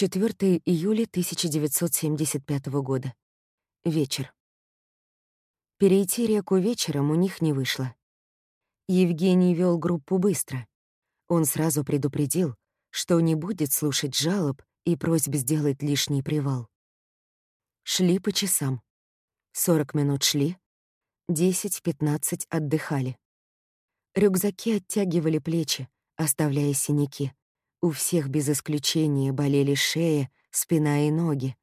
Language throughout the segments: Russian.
4 июля 1975 года. Вечер. Перейти реку вечером у них не вышло. Евгений вел группу быстро. Он сразу предупредил, что не будет слушать жалоб и просьб сделать лишний привал. Шли по часам. 40 минут шли, 10-15 отдыхали. Рюкзаки оттягивали плечи, оставляя синяки. У всех без исключения болели шея, спина и ноги.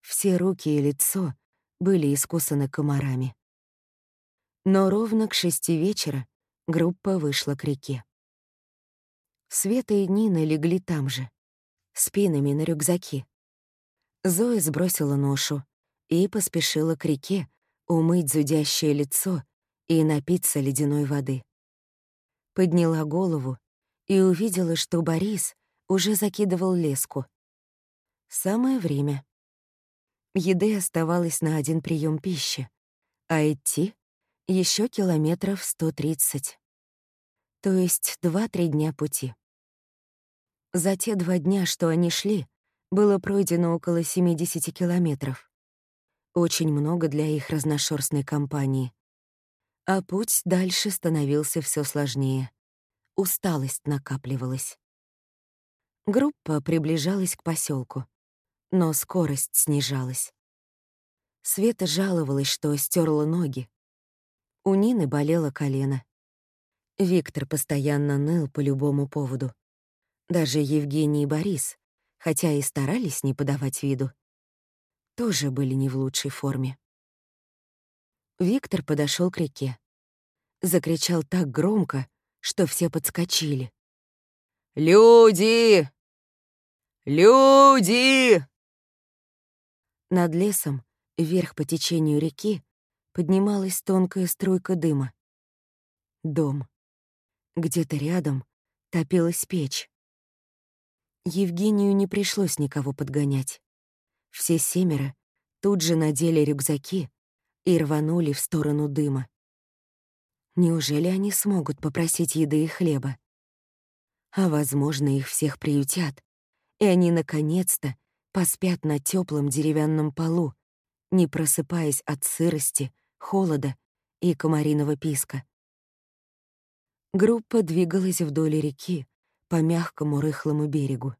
Все руки и лицо были искусаны комарами. Но ровно к шести вечера группа вышла к реке. Света и Нина легли там же, спинами на рюкзаки. Зоя сбросила ношу и поспешила к реке умыть зудящее лицо и напиться ледяной воды. Подняла голову и увидела, что Борис уже закидывал леску. Самое время. Еды оставалось на один прием пищи, а идти — еще километров 130. То есть два-три дня пути. За те два дня, что они шли, было пройдено около 70 километров. Очень много для их разношерстной компании. А путь дальше становился все сложнее. Усталость накапливалась. Группа приближалась к поселку, но скорость снижалась. Света жаловалась, что стерла ноги. У Нины болело колено. Виктор постоянно ныл по любому поводу. Даже Евгений и Борис, хотя и старались не подавать виду, тоже были не в лучшей форме. Виктор подошел к реке. Закричал так громко, что все подскочили. «Люди! Люди!» Над лесом, вверх по течению реки, поднималась тонкая струйка дыма. Дом. Где-то рядом топилась печь. Евгению не пришлось никого подгонять. Все семеро тут же надели рюкзаки и рванули в сторону дыма. Неужели они смогут попросить еды и хлеба? А, возможно, их всех приютят, и они, наконец-то, поспят на теплом деревянном полу, не просыпаясь от сырости, холода и комариного писка. Группа двигалась вдоль реки, по мягкому рыхлому берегу.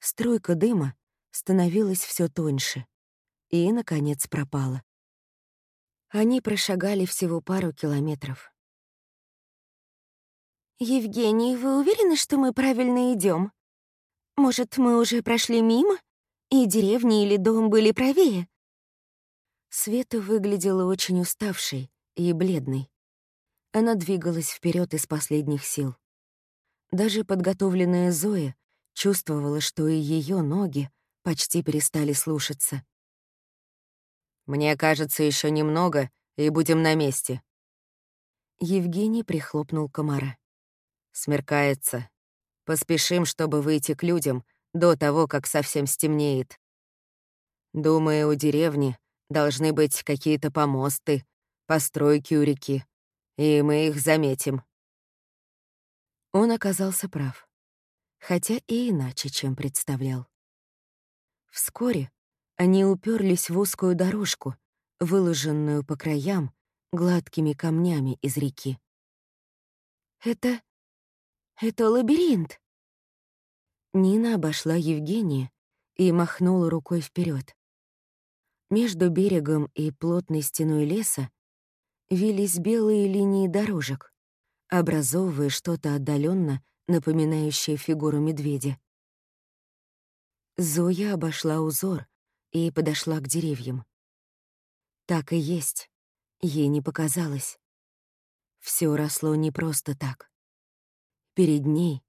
Струйка дыма становилась все тоньше и, наконец, пропала. Они прошагали всего пару километров. «Евгений, вы уверены, что мы правильно идем? Может, мы уже прошли мимо, и деревни или дом были правее?» Света выглядела очень уставшей и бледной. Она двигалась вперед из последних сил. Даже подготовленная Зоя чувствовала, что и ее ноги почти перестали слушаться. «Мне кажется, еще немного, и будем на месте». Евгений прихлопнул комара. «Смеркается. Поспешим, чтобы выйти к людям до того, как совсем стемнеет. Думаю, у деревни должны быть какие-то помосты, постройки у реки и мы их заметим». Он оказался прав, хотя и иначе, чем представлял. Вскоре они уперлись в узкую дорожку, выложенную по краям гладкими камнями из реки. «Это... это лабиринт!» Нина обошла Евгения и махнула рукой вперед. Между берегом и плотной стеной леса вились белые линии дорожек, образовывая что-то отдаленно напоминающее фигуру медведя. Зоя обошла узор и подошла к деревьям. Так и есть, ей не показалось. Все росло не просто так. Перед ней,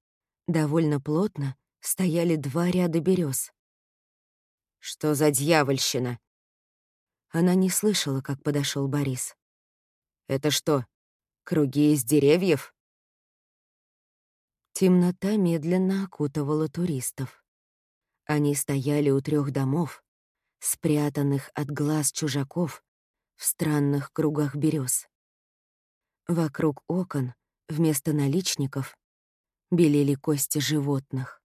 довольно плотно, стояли два ряда берез. «Что за дьявольщина?» Она не слышала, как подошел Борис. Это что, круги из деревьев? Темнота медленно окутывала туристов. Они стояли у трех домов, спрятанных от глаз чужаков в странных кругах берез. Вокруг окон вместо наличников белели кости животных.